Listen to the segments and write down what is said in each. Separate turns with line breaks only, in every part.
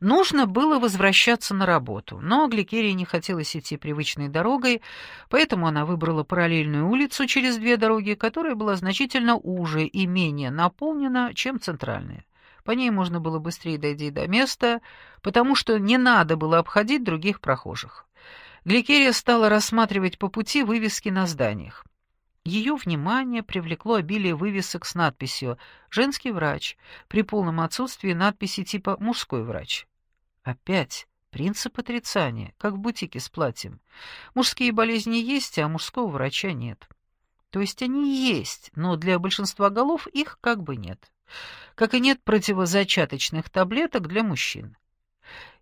Нужно было возвращаться на работу, но Гликерии не хотелось идти привычной дорогой, поэтому она выбрала параллельную улицу через две дороги, которая была значительно уже и менее наполнена, чем центральная. По ней можно было быстрее дойти до места, потому что не надо было обходить других прохожих. Гликерия стала рассматривать по пути вывески на зданиях. Ее внимание привлекло обилие вывесок с надписью «Женский врач» при полном отсутствии надписи типа «Мужской врач». Опять принцип отрицания, как в бутике с платьем. Мужские болезни есть, а мужского врача нет. То есть они есть, но для большинства голов их как бы нет. Как и нет противозачаточных таблеток для мужчин.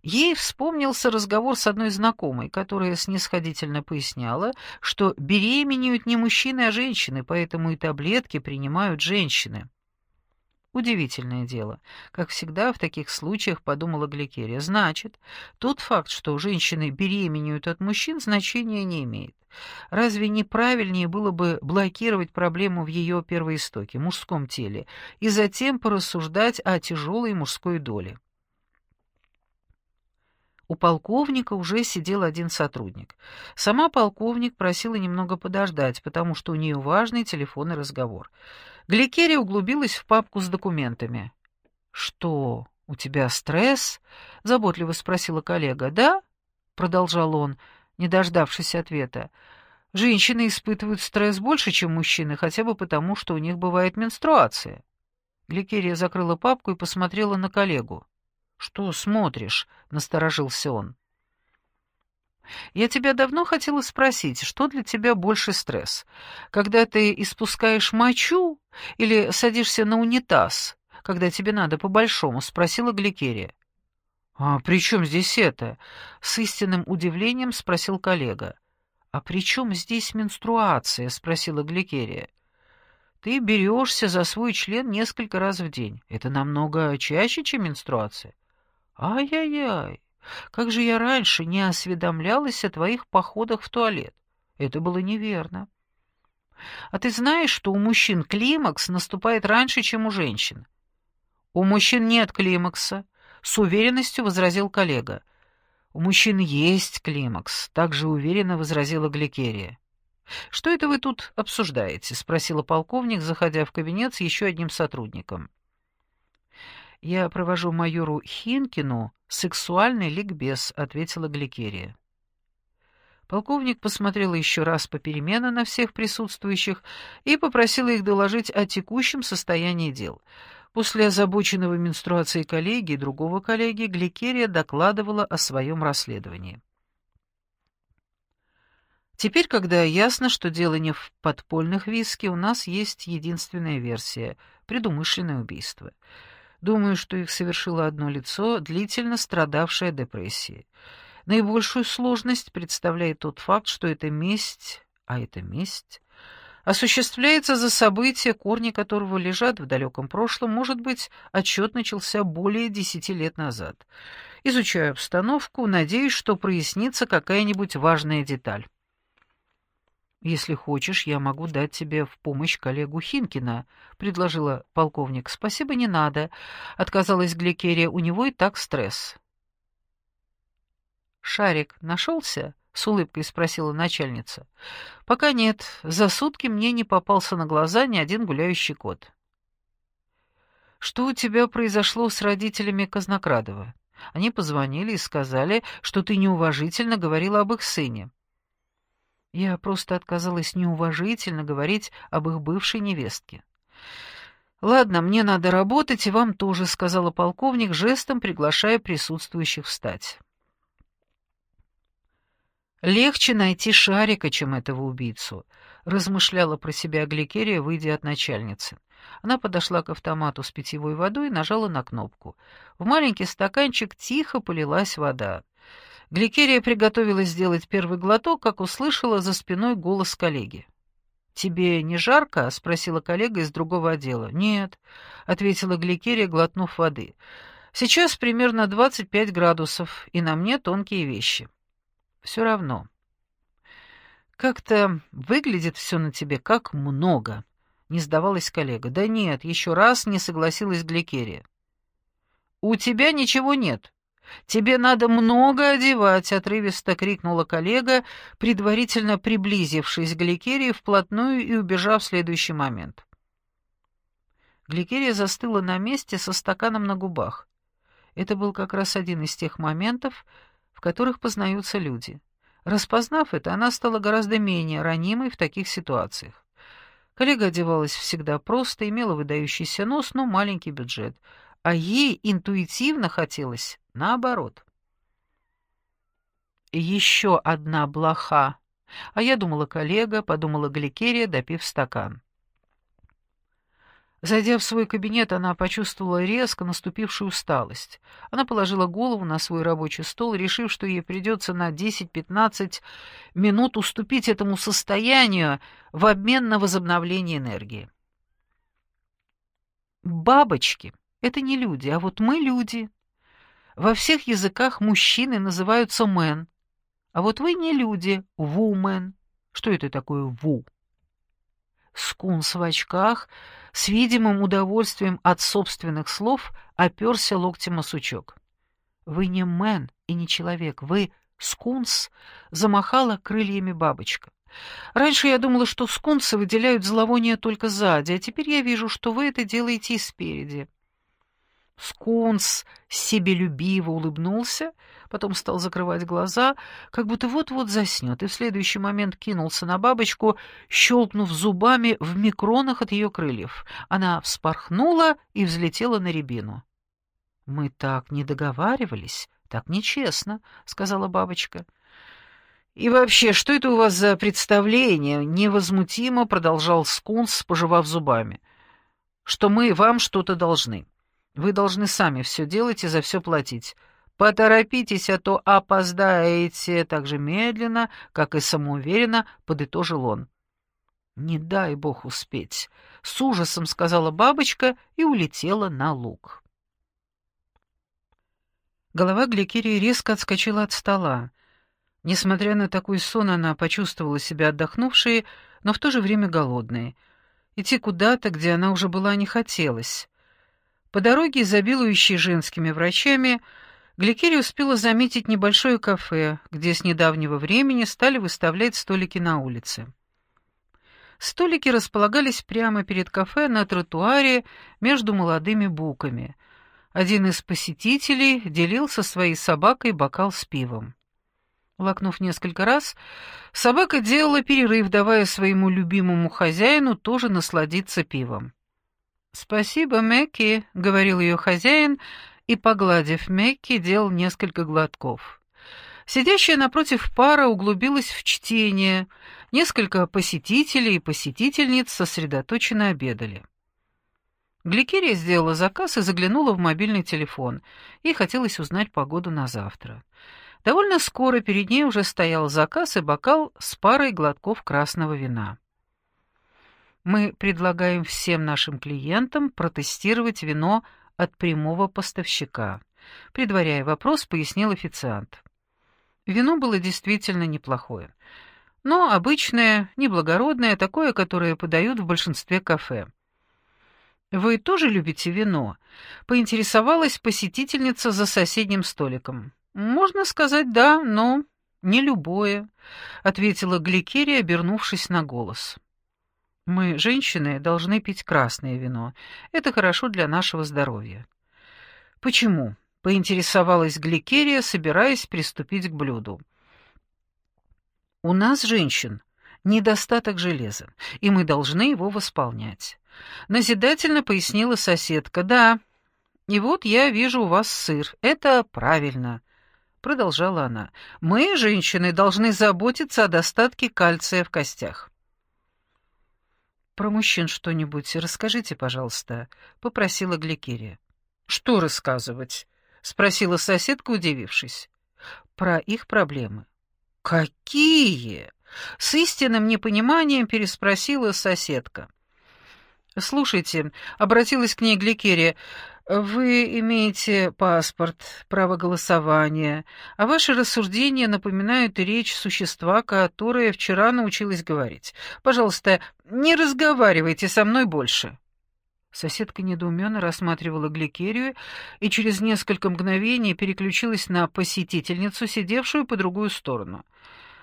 Ей вспомнился разговор с одной знакомой, которая снисходительно поясняла, что беременеют не мужчины, а женщины, поэтому и таблетки принимают женщины. Удивительное дело. Как всегда в таких случаях, подумала Гликерия, значит, тот факт, что женщины беременеют от мужчин, значения не имеет. Разве не правильнее было бы блокировать проблему в ее первоистоке, мужском теле, и затем порассуждать о тяжелой мужской доле? У полковника уже сидел один сотрудник. Сама полковник просила немного подождать, потому что у нее важный телефонный разговор. Гликерия углубилась в папку с документами. «Что, у тебя стресс?» — заботливо спросила коллега. «Да?» — продолжал он, не дождавшись ответа. «Женщины испытывают стресс больше, чем мужчины, хотя бы потому, что у них бывает менструация». Гликерия закрыла папку и посмотрела на коллегу. «Что смотришь?» — насторожился он. «Я тебя давно хотела спросить, что для тебя больше стресс? Когда ты испускаешь мочу или садишься на унитаз, когда тебе надо по-большому?» — спросила Гликерия. «А при чем здесь это?» — с истинным удивлением спросил коллега. «А при чем здесь менструация?» — спросила Гликерия. «Ты берешься за свой член несколько раз в день. Это намного чаще, чем менструация». «Ай-яй-яй, как же я раньше не осведомлялась о твоих походах в туалет. Это было неверно. А ты знаешь, что у мужчин климакс наступает раньше, чем у женщин?» «У мужчин нет климакса», — с уверенностью возразил коллега. «У мужчин есть климакс», — также уверенно возразила Гликерия. «Что это вы тут обсуждаете?» — спросила полковник, заходя в кабинет с еще одним сотрудником. «Я провожу майору Хинкину сексуальный ликбез», — ответила Гликерия. Полковник посмотрел еще раз попеременно на всех присутствующих и попросил их доложить о текущем состоянии дел. После озабоченного менструацией коллеги и другого коллеги Гликерия докладывала о своем расследовании. Теперь, когда ясно, что дело не в подпольных виски, у нас есть единственная версия — предумышленное убийство — Думаю, что их совершило одно лицо, длительно страдавшее депрессией. Наибольшую сложность представляет тот факт, что эта месть, а эта месть, осуществляется за события, корни которого лежат в далеком прошлом, может быть, отчет начался более десяти лет назад. Изучаю обстановку, надеюсь, что прояснится какая-нибудь важная деталь. «Если хочешь, я могу дать тебе в помощь коллегу Хинкина», — предложила полковник. «Спасибо, не надо», — отказалась Гликерия. «У него и так стресс». «Шарик нашелся?» — с улыбкой спросила начальница. «Пока нет. За сутки мне не попался на глаза ни один гуляющий кот». «Что у тебя произошло с родителями Казнокрадова? Они позвонили и сказали, что ты неуважительно говорила об их сыне». Я просто отказалась неуважительно говорить об их бывшей невестке. «Ладно, мне надо работать, и вам тоже», — сказала полковник, жестом приглашая присутствующих встать. «Легче найти Шарика, чем этого убийцу», — размышляла про себя Гликерия, выйдя от начальницы. Она подошла к автомату с питьевой водой и нажала на кнопку. В маленький стаканчик тихо полилась вода. Гликерия приготовилась сделать первый глоток, как услышала за спиной голос коллеги. «Тебе не жарко?» — спросила коллега из другого отдела. «Нет», — ответила Гликерия, глотнув воды. «Сейчас примерно 25 градусов, и на мне тонкие вещи». «Все равно». «Как-то выглядит все на тебе как много», — не сдавалась коллега. «Да нет, еще раз не согласилась Гликерия». «У тебя ничего нет», Тебе надо много одевать, отрывисто крикнула коллега, предварительно приблизившись к Гликерии вплотную и убежав в следующий момент. Гликерия застыла на месте со стаканом на губах. Это был как раз один из тех моментов, в которых познаются люди. Распознав это, она стала гораздо менее ранимой в таких ситуациях. Коллега одевалась всегда просто, имела выдающийся нос, но маленький бюджет — а ей интуитивно хотелось наоборот. Еще одна блоха. А я думала коллега, подумала Гликерия, допив стакан. Зайдя в свой кабинет, она почувствовала резко наступившую усталость. Она положила голову на свой рабочий стол, решив, что ей придется на 10-15 минут уступить этому состоянию в обмен на возобновление энергии. Бабочки это не люди, а вот мы люди. Во всех языках мужчины называются «мен», а вот вы не люди, «вумен». Что это такое «ву»? Скунс в очках с видимым удовольствием от собственных слов оперся локтем о сучок. «Вы не мэн и не человек, вы скунс», — замахала крыльями бабочка. «Раньше я думала, что скунсы выделяют зловоние только сзади, а теперь я вижу, что вы это делаете и спереди». Скунс себелюбиво улыбнулся, потом стал закрывать глаза, как будто вот-вот заснет, и в следующий момент кинулся на бабочку, щелкнув зубами в микронах от ее крыльев. Она вспорхнула и взлетела на рябину. «Мы так не договаривались, так нечестно», — сказала бабочка. «И вообще, что это у вас за представление?» — невозмутимо продолжал Скунс, пожевав зубами. «Что мы вам что-то должны». Вы должны сами все делать и за все платить. Поторопитесь, а то опоздаете так же медленно, как и самоуверенно, подытожил он. «Не дай бог успеть», — с ужасом сказала бабочка и улетела на луг. Голова Гликерии резко отскочила от стола. Несмотря на такой сон, она почувствовала себя отдохнувшей, но в то же время голодной. Идти куда-то, где она уже была, не хотелось. По дороге, изобилующей женскими врачами, Гликерия успела заметить небольшое кафе, где с недавнего времени стали выставлять столики на улице. Столики располагались прямо перед кафе на тротуаре между молодыми буками. Один из посетителей делил со своей собакой бокал с пивом. Лакнув несколько раз, собака делала перерыв, давая своему любимому хозяину тоже насладиться пивом. «Спасибо, Мэкки», — говорил ее хозяин, и, погладив Мэкки, делал несколько глотков. Сидящая напротив пара углубилась в чтение. Несколько посетителей и посетительниц сосредоточенно обедали. Гликерия сделала заказ и заглянула в мобильный телефон. Ей хотелось узнать погоду на завтра. Довольно скоро перед ней уже стоял заказ и бокал с парой глотков красного вина. Мы предлагаем всем нашим клиентам протестировать вино от прямого поставщика. Предваряя вопрос, пояснил официант. Вино было действительно неплохое. Но обычное, неблагородное, такое, которое подают в большинстве кафе. «Вы тоже любите вино?» — поинтересовалась посетительница за соседним столиком. «Можно сказать «да», но не любое», — ответила Гликерия, обернувшись на голос. Мы, женщины, должны пить красное вино. Это хорошо для нашего здоровья. Почему? Поинтересовалась Гликерия, собираясь приступить к блюду. У нас, женщин, недостаток железа, и мы должны его восполнять. Назидательно пояснила соседка. Да, и вот я вижу у вас сыр. Это правильно. Продолжала она. Мы, женщины, должны заботиться о достатке кальция в костях. «Про мужчин что-нибудь расскажите, пожалуйста», — попросила Гликерия. «Что рассказывать?» — спросила соседка, удивившись. «Про их проблемы». «Какие?» — с истинным непониманием переспросила соседка. «Слушайте», — обратилась к ней Гликерия, вы имеете паспорт, право голосования, а ваши рассуждения напоминают речь существа, которое вчера научилось говорить. Пожалуйста, не разговаривайте со мной больше. Соседка недоуменно рассматривала Гликерию и через несколько мгновений переключилась на посетительницу, сидевшую по другую сторону.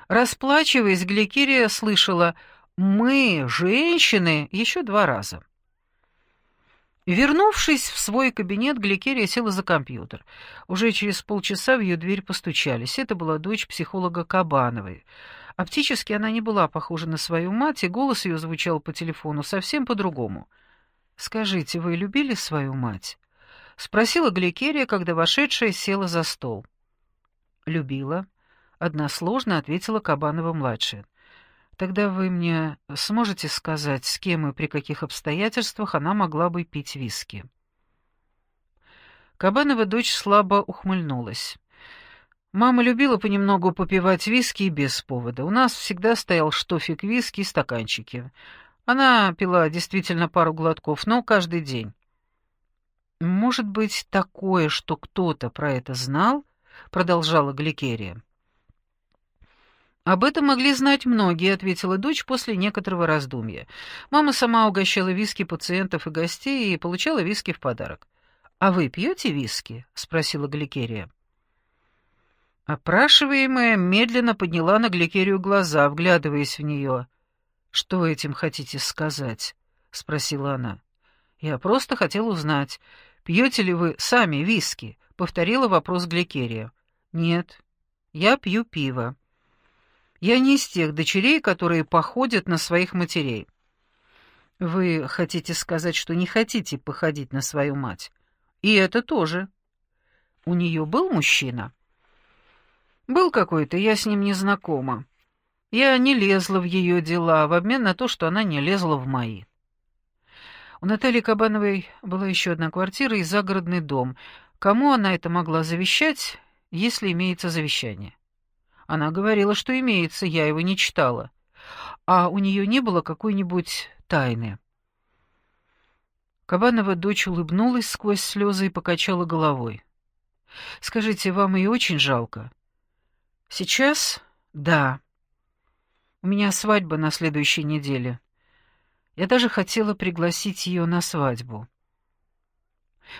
Расплачиваясь, Гликерия слышала «Мы, женщины» еще два раза. Вернувшись в свой кабинет, Гликерия села за компьютер. Уже через полчаса в ее дверь постучались. Это была дочь психолога Кабановой. Оптически она не была похожа на свою мать, и голос ее звучал по телефону совсем по-другому. «Скажите, вы любили свою мать?» — спросила Гликерия, когда вошедшая села за стол. «Любила», — односложно ответила Кабанова-младшая. Тогда вы мне сможете сказать, с кем и при каких обстоятельствах она могла бы пить виски?» Кабанова дочь слабо ухмыльнулась. Мама любила понемногу попивать виски и без повода. У нас всегда стоял штофик виски и стаканчики. Она пила действительно пару глотков, но каждый день. «Может быть, такое, что кто-то про это знал?» — продолжала Гликерия. «Об этом могли знать многие», — ответила дочь после некоторого раздумья. Мама сама угощала виски пациентов и гостей и получала виски в подарок. «А вы пьете виски?» — спросила Гликерия. Опрашиваемая медленно подняла на Гликерию глаза, вглядываясь в нее. «Что вы этим хотите сказать?» — спросила она. «Я просто хотел узнать, пьете ли вы сами виски?» — повторила вопрос Гликерия. «Нет, я пью пиво». Я не из тех дочерей, которые походят на своих матерей. Вы хотите сказать, что не хотите походить на свою мать? И это тоже. У нее был мужчина? Был какой-то, я с ним не знакома. Я не лезла в ее дела, в обмен на то, что она не лезла в мои. У Натальи Кабановой была еще одна квартира и загородный дом. Кому она это могла завещать, если имеется завещание? Она говорила, что имеется, я его не читала. А у нее не было какой-нибудь тайны. Кабанова дочь улыбнулась сквозь слезы и покачала головой. «Скажите, вам ее очень жалко?» «Сейчас? Да. У меня свадьба на следующей неделе. Я даже хотела пригласить ее на свадьбу.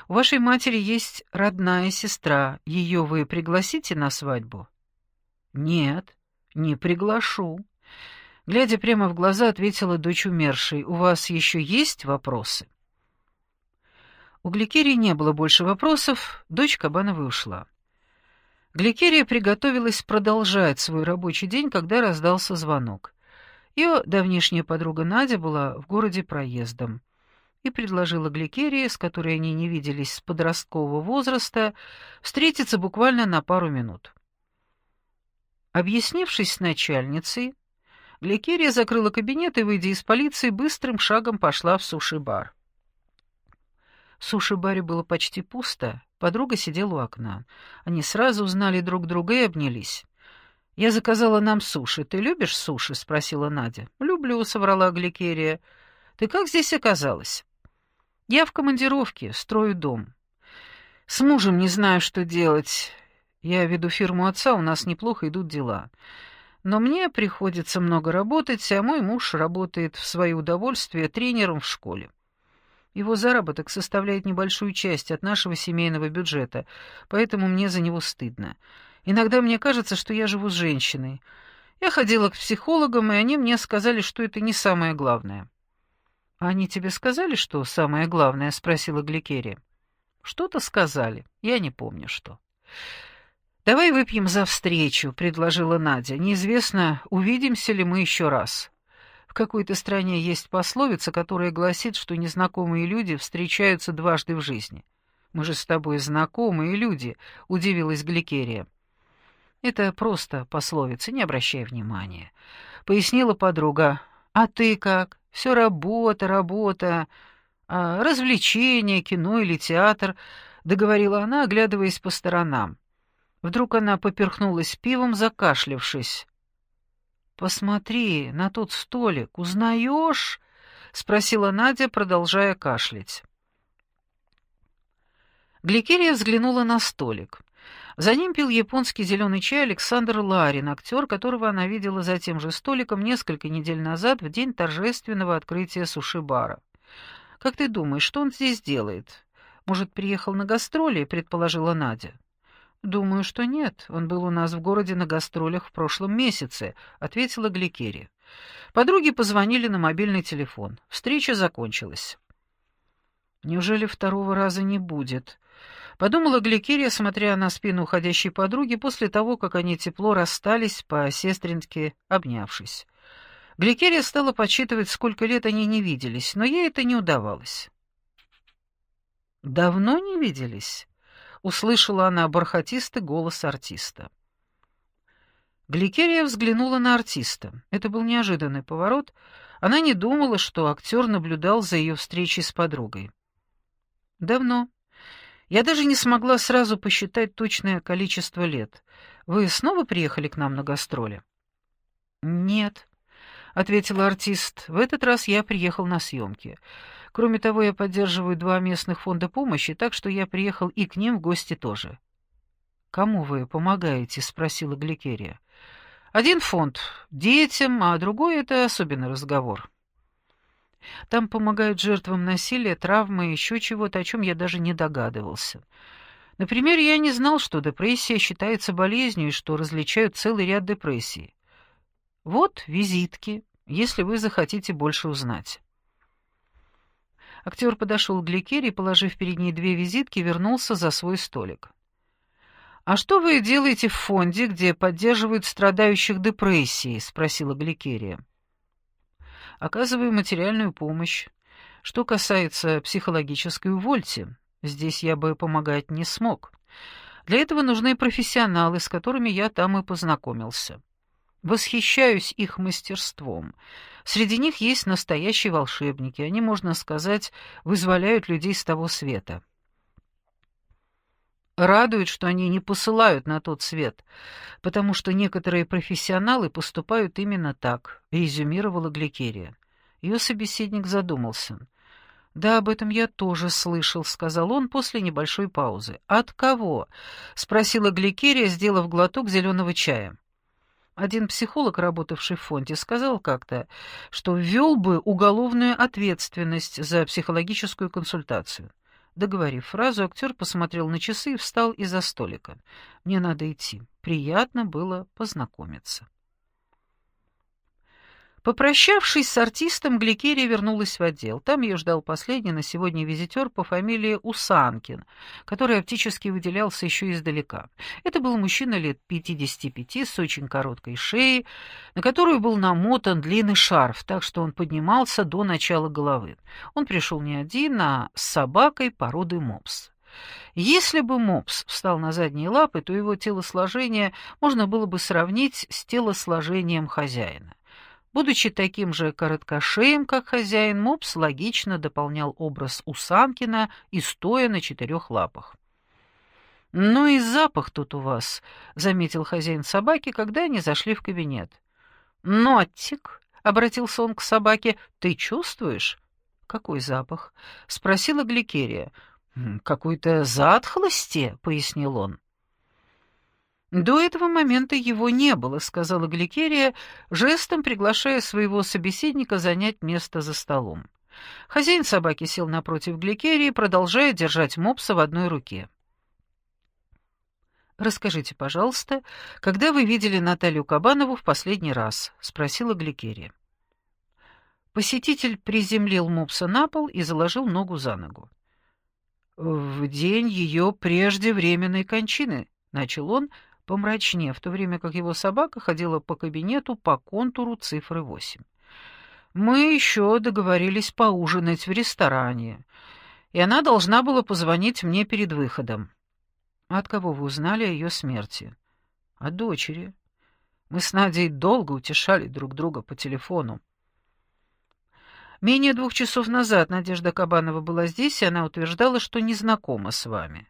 У вашей матери есть родная сестра. Ее вы пригласите на свадьбу?» «Нет, не приглашу». Глядя прямо в глаза, ответила дочь умершей. «У вас еще есть вопросы?» У Гликерии не было больше вопросов, дочь Кабановой ушла. Гликерия приготовилась продолжать свой рабочий день, когда раздался звонок. Ее давнишняя подруга Надя была в городе проездом и предложила Гликерии, с которой они не виделись с подросткового возраста, встретиться буквально на пару минут. Объяснившись с начальницей, Гликерия закрыла кабинет и, выйдя из полиции, быстрым шагом пошла в суши-бар. В суши-баре было почти пусто, подруга сидела у окна. Они сразу узнали друг друга и обнялись. «Я заказала нам суши. Ты любишь суши?» — спросила Надя. «Люблю», — соврала Гликерия. «Ты как здесь оказалась?» «Я в командировке, строю дом. С мужем не знаю, что делать. Я веду фирму отца, у нас неплохо идут дела. Но мне приходится много работать, а мой муж работает в свое удовольствие тренером в школе. Его заработок составляет небольшую часть от нашего семейного бюджета, поэтому мне за него стыдно. Иногда мне кажется, что я живу с женщиной. Я ходила к психологам, и они мне сказали, что это не самое главное. «А они тебе сказали, что самое главное?» — спросила Гликерия. «Что-то сказали. Я не помню, что». «Давай выпьем за встречу», — предложила Надя. «Неизвестно, увидимся ли мы еще раз». В какой-то стране есть пословица, которая гласит, что незнакомые люди встречаются дважды в жизни. «Мы же с тобой знакомые люди», — удивилась Гликерия. «Это просто пословица, не обращай внимания», — пояснила подруга. «А ты как? Все работа, работа, а развлечения, кино или театр», — договорила она, оглядываясь по сторонам. Вдруг она поперхнулась пивом, закашлявшись. «Посмотри на тот столик, узнаешь?» — спросила Надя, продолжая кашлять. Гликерия взглянула на столик. За ним пил японский зеленый чай Александр Ларин, актер, которого она видела за тем же столиком несколько недель назад в день торжественного открытия суши-бара. Как ты думаешь, что он здесь делает? Может, приехал на гастроли?» — предположила Надя. «Думаю, что нет. Он был у нас в городе на гастролях в прошлом месяце», — ответила Гликерия. Подруги позвонили на мобильный телефон. Встреча закончилась. «Неужели второго раза не будет?» — подумала Гликерия, смотря на спину уходящей подруги после того, как они тепло расстались по сестринке, обнявшись. Гликерия стала подсчитывать, сколько лет они не виделись, но ей это не удавалось. «Давно не виделись?» — услышала она бархатистый голос артиста. Гликерия взглянула на артиста. Это был неожиданный поворот. Она не думала, что актер наблюдал за ее встречей с подругой. «Давно. Я даже не смогла сразу посчитать точное количество лет. Вы снова приехали к нам на гастроли?» «Нет», ответила артист. В этот раз я приехал на съемки. Кроме того, я поддерживаю два местных фонда помощи, так что я приехал и к ним в гости тоже. Кому вы помогаете? спросила Гликерия. Один фонд детям, а другой это особенный разговор. Там помогают жертвам насилия, травмы и еще чего-то, о чем я даже не догадывался. Например, я не знал, что депрессия считается болезнью и что различают целый ряд депрессий. Вот визитки, если вы захотите больше узнать. Актер подошел к Гликере и, положив перед ней две визитки, вернулся за свой столик. «А что вы делаете в фонде, где поддерживают страдающих депрессией?» — спросила Гликерия. «Оказываю материальную помощь. Что касается психологической, увольте. Здесь я бы помогать не смог. Для этого нужны профессионалы, с которыми я там и познакомился». Восхищаюсь их мастерством. Среди них есть настоящие волшебники. Они, можно сказать, вызволяют людей с того света. Радует, что они не посылают на тот свет, потому что некоторые профессионалы поступают именно так, резюмировала Гликерия. Ее собеседник задумался. «Да, об этом я тоже слышал», — сказал он после небольшой паузы. «От кого?» — спросила Гликерия, сделав глоток зеленого чая. Один психолог, работавший в фонде, сказал как-то, что ввел бы уголовную ответственность за психологическую консультацию. Договорив фразу, актер посмотрел на часы и встал из-за столика. «Мне надо идти. Приятно было познакомиться». Попрощавшись с артистом, Гликерия вернулась в отдел. Там ее ждал последний на сегодня визитер по фамилии Усанкин, который оптически выделялся еще издалека. Это был мужчина лет 55 с очень короткой шеей, на которую был намотан длинный шарф, так что он поднимался до начала головы. Он пришел не один, а с собакой породы мопс. Если бы мопс встал на задние лапы, то его телосложение можно было бы сравнить с телосложением хозяина. Будучи таким же короткошеем, как хозяин, мопс логично дополнял образ Усанкина и стоя на четырех лапах. «Ну и запах тут у вас», — заметил хозяин собаки, когда они зашли в кабинет. «Нотик», — обратился он к собаке, — «ты чувствуешь?» «Какой запах?» — спросила Гликерия. «Какой-то затхлости», — пояснил он. «До этого момента его не было», — сказала Гликерия, жестом приглашая своего собеседника занять место за столом. Хозяин собаки сел напротив Гликерии, продолжая держать мопса в одной руке. «Расскажите, пожалуйста, когда вы видели Наталью Кабанову в последний раз?» — спросила Гликерия. Посетитель приземлил мопса на пол и заложил ногу за ногу. «В день ее преждевременной кончины», — начал он, помрачнее, в то время как его собака ходила по кабинету по контуру цифры восемь. Мы еще договорились поужинать в ресторане, и она должна была позвонить мне перед выходом. От кого вы узнали о ее смерти? От дочери. Мы с Надей долго утешали друг друга по телефону. Менее двух часов назад Надежда Кабанова была здесь, и она утверждала, что не знакома с вами.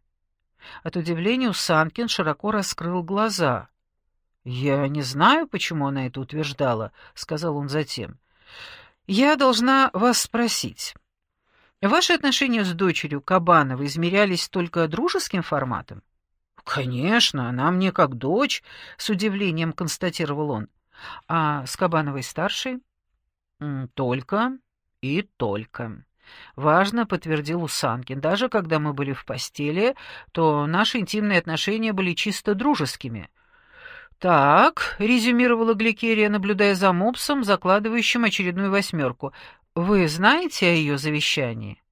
От удивления Усанкин широко раскрыл глаза. «Я не знаю, почему она это утверждала», — сказал он затем. «Я должна вас спросить. Ваши отношения с дочерью Кабанова измерялись только дружеским форматом?» «Конечно, она мне как дочь», — с удивлением констатировал он. «А с Кабановой старшей?» «Только и только». Важно, подтвердил Усанкин. Даже когда мы были в постели, то наши интимные отношения были чисто дружескими. «Так», — резюмировала Гликерия, наблюдая за мопсом, закладывающим очередную восьмерку. «Вы знаете о ее завещании?»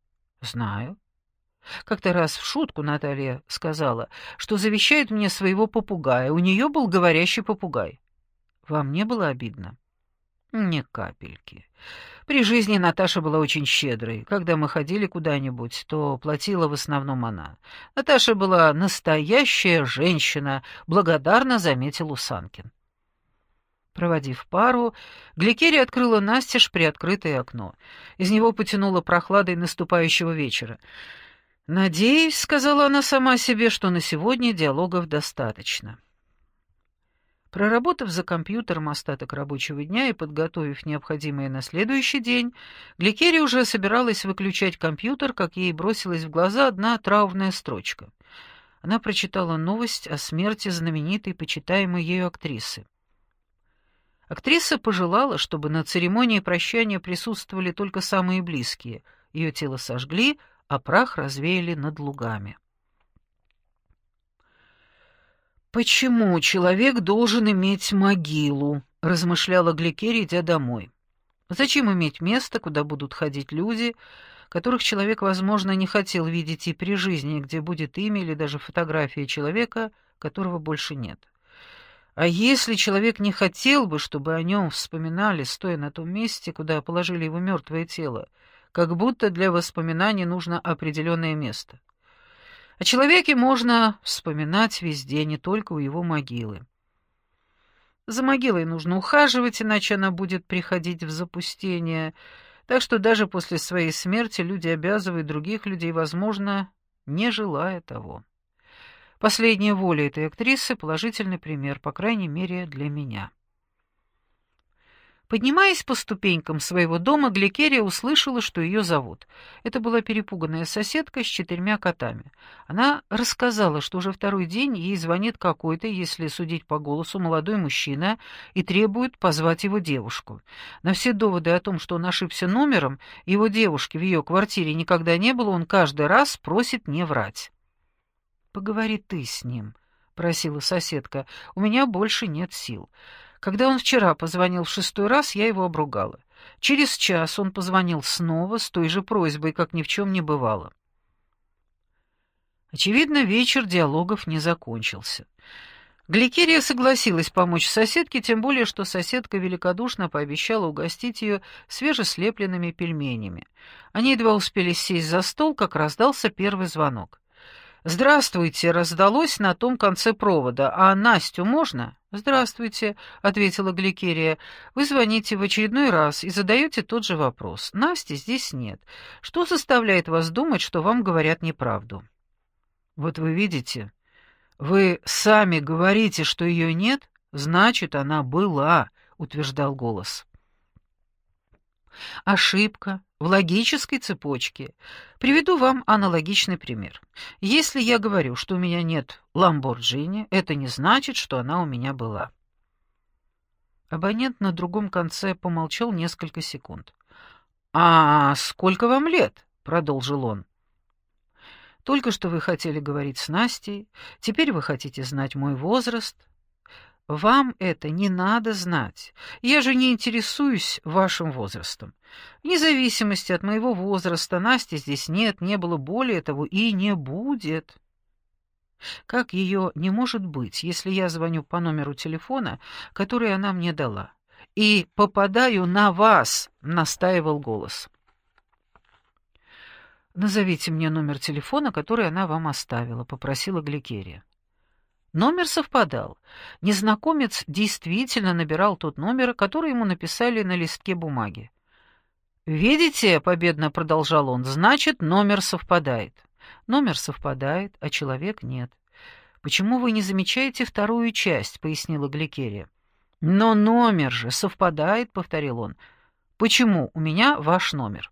«Знаю». Как-то раз в шутку Наталья сказала, что завещает мне своего попугая. У нее был говорящий попугай. Вам не было обидно? Ни капельки. При жизни Наташа была очень щедрой. Когда мы ходили куда-нибудь, то платила в основном она. Наташа была настоящая женщина, благодарно заметил Усанкин. Проводив пару, Гликерия открыла настежь приоткрытое окно. Из него потянуло прохладой наступающего вечера. «Надеюсь», — сказала она сама себе, — «что на сегодня диалогов достаточно». Проработав за компьютером остаток рабочего дня и подготовив необходимое на следующий день, Гликерия уже собиралась выключать компьютер, как ей бросилась в глаза одна траурная строчка. Она прочитала новость о смерти знаменитой, почитаемой ею актрисы. Актриса пожелала, чтобы на церемонии прощания присутствовали только самые близкие. Ее тело сожгли, а прах развеяли над лугами. «Почему человек должен иметь могилу?» — размышляла Гликерия, идя домой. «Зачем иметь место, куда будут ходить люди, которых человек, возможно, не хотел видеть и при жизни, где будет имя или даже фотография человека, которого больше нет? А если человек не хотел бы, чтобы о нем вспоминали, стоя на том месте, куда положили его мертвое тело, как будто для воспоминаний нужно определенное место?» О человеке можно вспоминать везде, не только у его могилы. За могилой нужно ухаживать, иначе она будет приходить в запустение, так что даже после своей смерти люди обязывают других людей, возможно, не желая того. Последняя воля этой актрисы — положительный пример, по крайней мере, для меня. Поднимаясь по ступенькам своего дома, Гликерия услышала, что ее зовут. Это была перепуганная соседка с четырьмя котами. Она рассказала, что уже второй день ей звонит какой-то, если судить по голосу, молодой мужчина и требует позвать его девушку. На все доводы о том, что он ошибся номером, его девушки в ее квартире никогда не было, он каждый раз просит не врать. «Поговори ты с ним», — просила соседка, — «у меня больше нет сил». Когда он вчера позвонил в шестой раз, я его обругала. Через час он позвонил снова с той же просьбой, как ни в чем не бывало. Очевидно, вечер диалогов не закончился. Гликерия согласилась помочь соседке, тем более, что соседка великодушно пообещала угостить ее свежеслепленными пельменями. Они едва успели сесть за стол, как раздался первый звонок. «Здравствуйте!» — раздалось на том конце провода. «А Настю можно?» «Здравствуйте», — ответила Гликерия. «Вы звоните в очередной раз и задаете тот же вопрос. Насти здесь нет. Что заставляет вас думать, что вам говорят неправду?» «Вот вы видите, вы сами говорите, что ее нет, значит, она была», — утверждал голос. Ошибка в логической цепочке. Приведу вам аналогичный пример. Если я говорю, что у меня нет Ламборджини, это не значит, что она у меня была. Абонент на другом конце помолчал несколько секунд. «А сколько вам лет?» — продолжил он. «Только что вы хотели говорить с Настей, теперь вы хотите знать мой возраст. Вам это не надо знать. Я же не интересуюсь вашим возрастом. Вне зависимости от моего возраста Насти здесь нет, не было более того и не будет. Как ее не может быть, если я звоню по номеру телефона, который она мне дала, и попадаю на вас, настаивал голос. Назовите мне номер телефона, который она вам оставила, попросила Гликерия. Номер совпадал. Незнакомец действительно набирал тот номер, который ему написали на листке бумаги. «Видите?» — победно продолжал он. «Значит, номер совпадает». «Номер совпадает, а человек нет». «Почему вы не замечаете вторую часть?» — пояснила Гликерия. «Но номер же совпадает», — повторил он. «Почему у меня ваш номер?»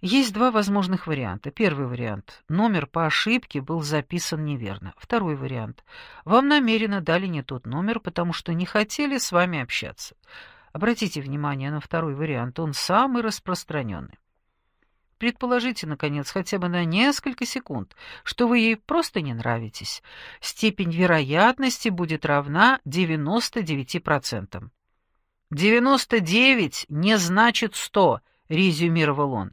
Есть два возможных варианта. Первый вариант. Номер по ошибке был записан неверно. Второй вариант. Вам намеренно дали не тот номер, потому что не хотели с вами общаться. Обратите внимание на второй вариант. Он самый распространенный. Предположите, наконец, хотя бы на несколько секунд, что вы ей просто не нравитесь. Степень вероятности будет равна 99%. «99 не значит 100», — резюмировал он.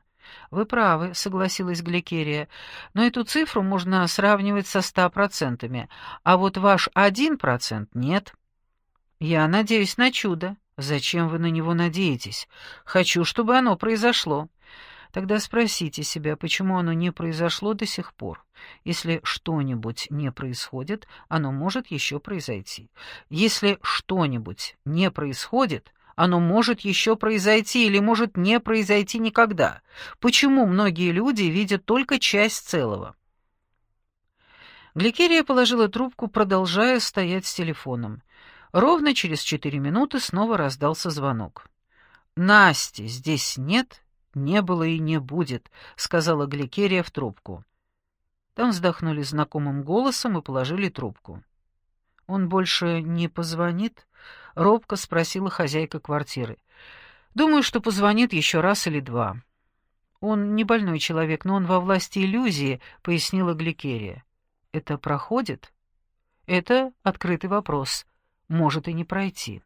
«Вы правы», — согласилась Гликерия, — «но эту цифру можно сравнивать со ста процентами, а вот ваш один процент нет». «Я надеюсь на чудо». «Зачем вы на него надеетесь? Хочу, чтобы оно произошло». Тогда спросите себя, почему оно не произошло до сих пор. Если что-нибудь не происходит, оно может еще произойти. Если что-нибудь не происходит, оно может еще произойти или может не произойти никогда. Почему многие люди видят только часть целого? Гликерия положила трубку, продолжая стоять с телефоном. Ровно через четыре минуты снова раздался звонок. «Насти здесь нет?» «Не было и не будет», — сказала Гликерия в трубку. Там вздохнули знакомым голосом и положили трубку. «Он больше не позвонит?» — робко спросила хозяйка квартиры. «Думаю, что позвонит еще раз или два». «Он не больной человек, но он во власти иллюзии», — пояснила Гликерия. «Это проходит?» «Это открытый вопрос. Может и не пройти».